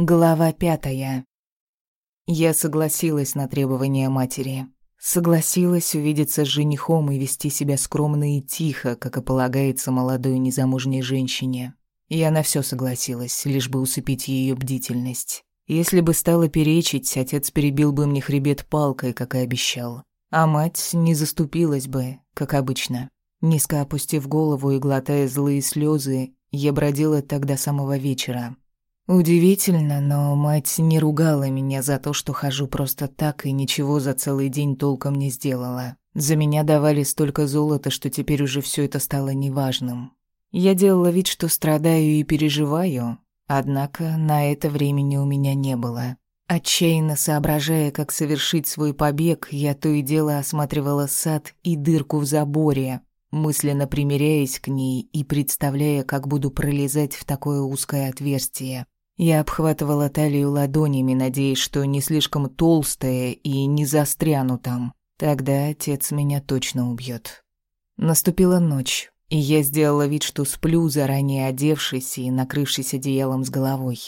Глава пятая. Я согласилась на требования матери. Согласилась увидеться с женихом и вести себя скромно и тихо, как и полагается молодой незамужней женщине. Я на все согласилась, лишь бы усыпить ее бдительность. Если бы стала перечить, отец перебил бы мне хребет палкой, как и обещал. А мать не заступилась бы, как обычно. Низко опустив голову и глотая злые слезы, я бродила так до самого вечера. Удивительно, но мать не ругала меня за то, что хожу просто так и ничего за целый день толком не сделала. За меня давали столько золота, что теперь уже все это стало неважным. Я делала вид, что страдаю и переживаю, однако на это времени у меня не было. Отчаянно соображая, как совершить свой побег, я то и дело осматривала сад и дырку в заборе, мысленно примиряясь к ней и представляя, как буду пролезать в такое узкое отверстие. Я обхватывала талию ладонями, надеясь, что не слишком толстая и не застряну там. Тогда отец меня точно убьет. Наступила ночь, и я сделала вид, что сплю, заранее одевшись и накрывшись одеялом с головой.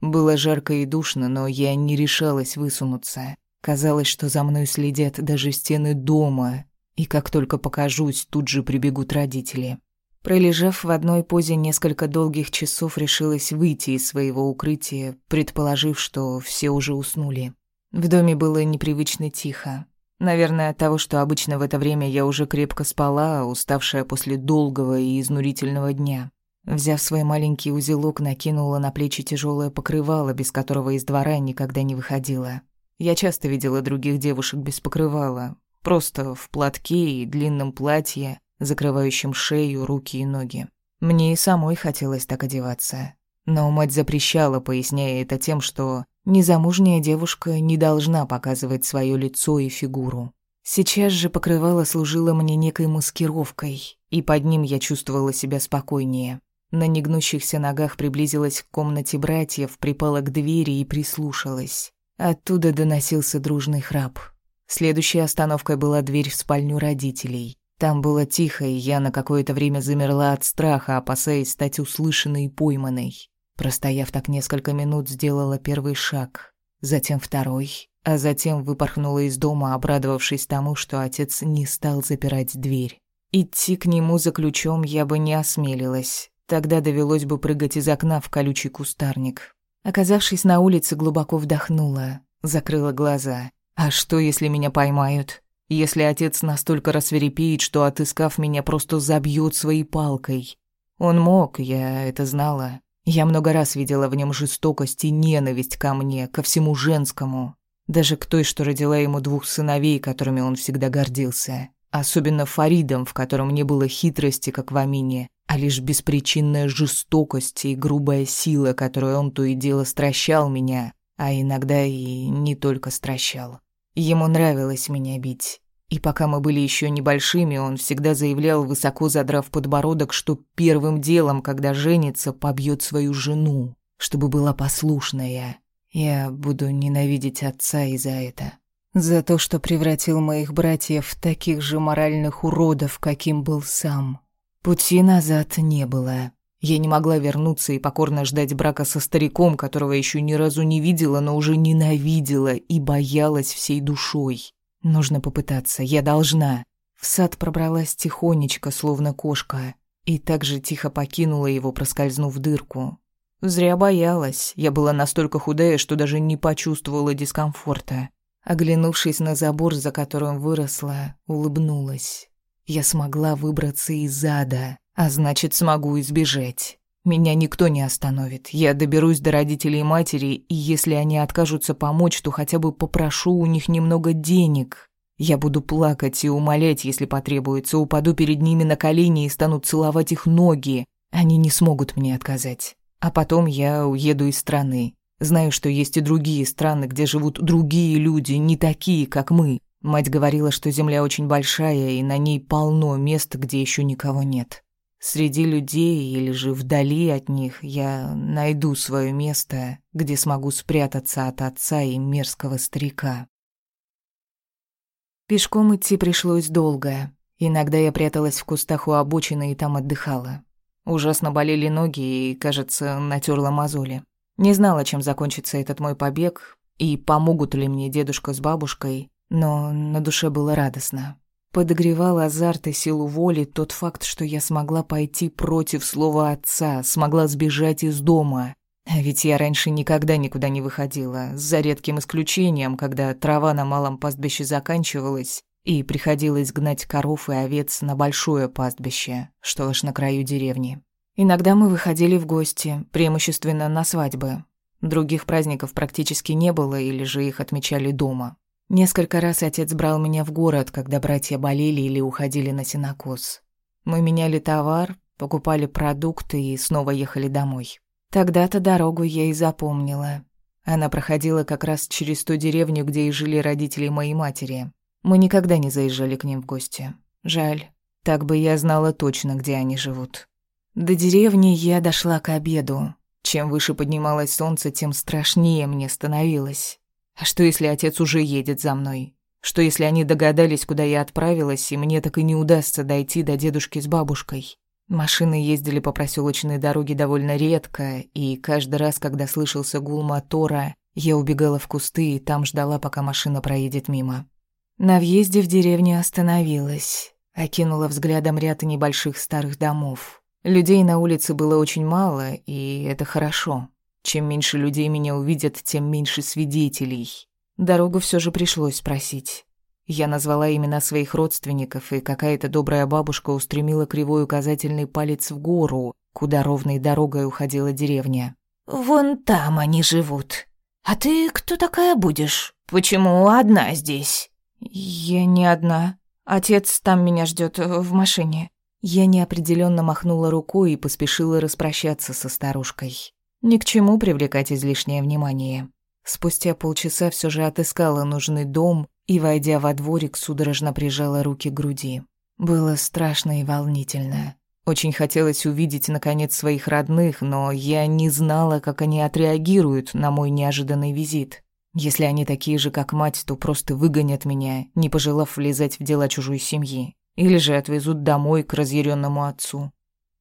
Было жарко и душно, но я не решалась высунуться. Казалось, что за мной следят даже стены дома, и как только покажусь, тут же прибегут родители. Пролежав в одной позе несколько долгих часов, решилась выйти из своего укрытия, предположив, что все уже уснули. В доме было непривычно тихо. Наверное, от того, что обычно в это время я уже крепко спала, уставшая после долгого и изнурительного дня. Взяв свой маленький узелок, накинула на плечи тяжелое покрывало, без которого из двора никогда не выходила. Я часто видела других девушек без покрывала, просто в платке и длинном платье, закрывающим шею, руки и ноги. Мне и самой хотелось так одеваться. Но мать запрещала, поясняя это тем, что незамужняя девушка не должна показывать свое лицо и фигуру. Сейчас же покрывало служило мне некой маскировкой, и под ним я чувствовала себя спокойнее. На негнущихся ногах приблизилась к комнате братьев, припала к двери и прислушалась. Оттуда доносился дружный храп. Следующей остановкой была дверь в спальню родителей. Там было тихо, и я на какое-то время замерла от страха, опасаясь стать услышанной и пойманной. Простояв так несколько минут, сделала первый шаг, затем второй, а затем выпорхнула из дома, обрадовавшись тому, что отец не стал запирать дверь. Идти к нему за ключом я бы не осмелилась. Тогда довелось бы прыгать из окна в колючий кустарник. Оказавшись на улице, глубоко вдохнула, закрыла глаза. А что, если меня поймают? Если отец настолько рассверепеет, что, отыскав меня, просто забьет своей палкой. Он мог, я это знала. Я много раз видела в нем жестокость и ненависть ко мне, ко всему женскому. Даже к той, что родила ему двух сыновей, которыми он всегда гордился. Особенно Фаридом, в котором не было хитрости, как в Амине, а лишь беспричинная жестокость и грубая сила, которой он то и дело стращал меня, а иногда и не только стращал. Ему нравилось меня бить. И пока мы были еще небольшими, он всегда заявлял, высоко задрав подбородок, что первым делом, когда женится, побьет свою жену, чтобы была послушная. Я буду ненавидеть отца и за это. За то, что превратил моих братьев в таких же моральных уродов, каким был сам. Пути назад не было. Я не могла вернуться и покорно ждать брака со стариком, которого еще ни разу не видела, но уже ненавидела и боялась всей душой. Нужно попытаться, я должна. В сад пробралась тихонечко, словно кошка, и так же тихо покинула его, проскользнув в дырку. Зря боялась, я была настолько худая, что даже не почувствовала дискомфорта. Оглянувшись на забор, за которым выросла, улыбнулась. Я смогла выбраться из ада. А значит, смогу избежать. Меня никто не остановит. Я доберусь до родителей матери, и если они откажутся помочь, то хотя бы попрошу у них немного денег. Я буду плакать и умолять, если потребуется, упаду перед ними на колени и стану целовать их ноги. Они не смогут мне отказать. А потом я уеду из страны. Знаю, что есть и другие страны, где живут другие люди, не такие, как мы. Мать говорила, что земля очень большая, и на ней полно мест, где еще никого нет. Среди людей или же вдали от них я найду свое место, где смогу спрятаться от отца и мерзкого старика. Пешком идти пришлось долго. Иногда я пряталась в кустах у обочины и там отдыхала. Ужасно болели ноги и, кажется, натерла мозоли. Не знала, чем закончится этот мой побег и помогут ли мне дедушка с бабушкой, но на душе было радостно. Подогревал азарт и силу воли тот факт, что я смогла пойти против слова отца, смогла сбежать из дома. Ведь я раньше никогда никуда не выходила, за редким исключением, когда трава на малом пастбище заканчивалась, и приходилось гнать коров и овец на большое пастбище, что аж на краю деревни. Иногда мы выходили в гости, преимущественно на свадьбы. Других праздников практически не было, или же их отмечали дома. Несколько раз отец брал меня в город, когда братья болели или уходили на сенокос. Мы меняли товар, покупали продукты и снова ехали домой. Тогда-то дорогу я и запомнила. Она проходила как раз через ту деревню, где и жили родители моей матери. Мы никогда не заезжали к ним в гости. Жаль. Так бы я знала точно, где они живут. До деревни я дошла к обеду. Чем выше поднималось солнце, тем страшнее мне становилось. А что, если отец уже едет за мной? Что, если они догадались, куда я отправилась, и мне так и не удастся дойти до дедушки с бабушкой? Машины ездили по проселочной дороге довольно редко, и каждый раз, когда слышался гул мотора, я убегала в кусты и там ждала, пока машина проедет мимо. На въезде в деревню остановилась, окинула взглядом ряд небольших старых домов. Людей на улице было очень мало, и это хорошо. Чем меньше людей меня увидят, тем меньше свидетелей. Дорогу все же пришлось спросить. Я назвала имена своих родственников, и какая-то добрая бабушка устремила кривой указательный палец в гору, куда ровной дорогой уходила деревня. «Вон там они живут. А ты кто такая будешь? Почему одна здесь?» «Я не одна. Отец там меня ждет в машине». Я неопределенно махнула рукой и поспешила распрощаться со старушкой. Ни к чему привлекать излишнее внимание. Спустя полчаса все же отыскала нужный дом и, войдя во дворик, судорожно прижала руки к груди. Было страшно и волнительно. Очень хотелось увидеть, наконец, своих родных, но я не знала, как они отреагируют на мой неожиданный визит. Если они такие же, как мать, то просто выгонят меня, не пожелав влезать в дела чужой семьи. Или же отвезут домой к разъяренному отцу.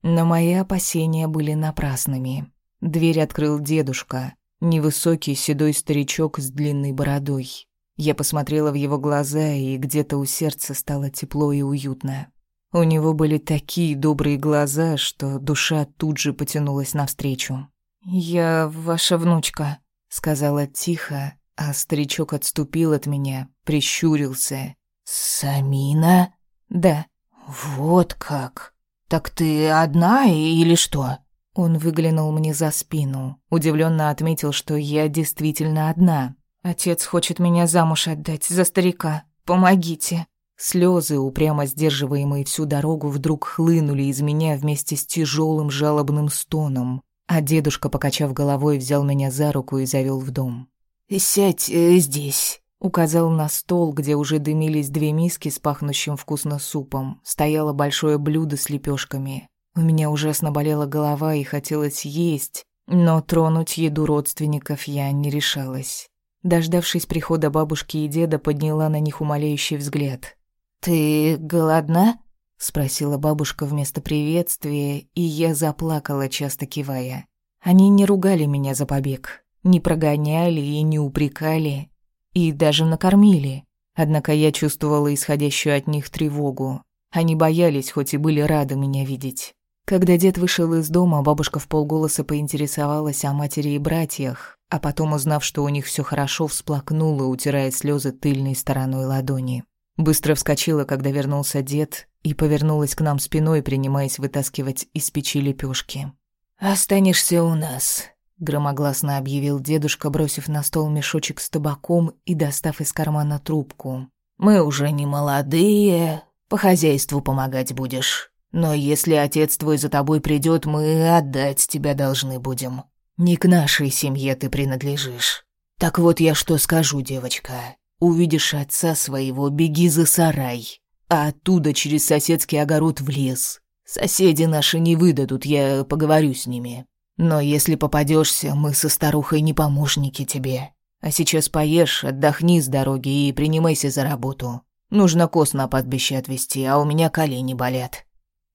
Но мои опасения были напрасными. Дверь открыл дедушка, невысокий седой старичок с длинной бородой. Я посмотрела в его глаза, и где-то у сердца стало тепло и уютно. У него были такие добрые глаза, что душа тут же потянулась навстречу. «Я ваша внучка», — сказала тихо, а старичок отступил от меня, прищурился. «Самина?» «Да». «Вот как? Так ты одна или что?» Он выглянул мне за спину, удивленно отметил, что я действительно одна. Отец хочет меня замуж отдать за старика. Помогите. Слезы, упрямо сдерживаемые всю дорогу, вдруг хлынули из меня вместе с тяжелым жалобным стоном. А дедушка, покачав головой, взял меня за руку и завел в дом. «Сядь э, здесь», — указал на стол, где уже дымились две миски с пахнущим вкусно супом. Стояло большое блюдо с лепешками. У меня ужасно болела голова и хотелось есть, но тронуть еду родственников я не решалась. Дождавшись прихода бабушки и деда, подняла на них умоляющий взгляд. «Ты голодна?» — спросила бабушка вместо приветствия, и я заплакала, часто кивая. Они не ругали меня за побег, не прогоняли и не упрекали, и даже накормили. Однако я чувствовала исходящую от них тревогу. Они боялись, хоть и были рады меня видеть. Когда дед вышел из дома, бабушка в полголоса поинтересовалась о матери и братьях, а потом, узнав, что у них все хорошо, всплакнула, утирая слезы тыльной стороной ладони. Быстро вскочила, когда вернулся дед, и повернулась к нам спиной, принимаясь вытаскивать из печи лепешки. «Останешься у нас», — громогласно объявил дедушка, бросив на стол мешочек с табаком и достав из кармана трубку. «Мы уже не молодые, по хозяйству помогать будешь». Но если отец твой за тобой придет, мы отдать тебя должны будем. Не к нашей семье ты принадлежишь. Так вот я что скажу, девочка. Увидишь отца своего, беги за сарай, а оттуда через соседский огород в лес. Соседи наши не выдадут, я поговорю с ними. Но если попадешься, мы со старухой не помощники тебе. А сейчас поешь, отдохни с дороги и принимайся за работу. Нужно коз на падбище отвезти, а у меня колени болят.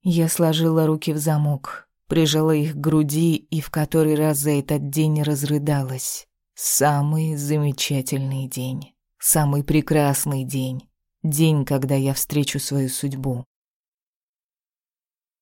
Я сложила руки в замок, прижала их к груди и в который раз за этот день разрыдалась. Самый замечательный день. Самый прекрасный день. День, когда я встречу свою судьбу.